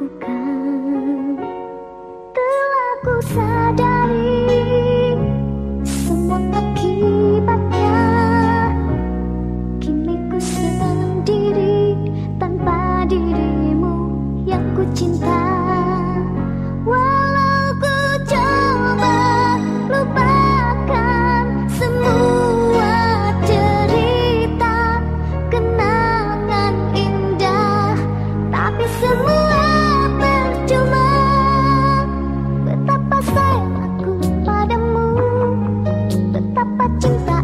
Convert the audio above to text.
lakukan. Telah ku sadar 金发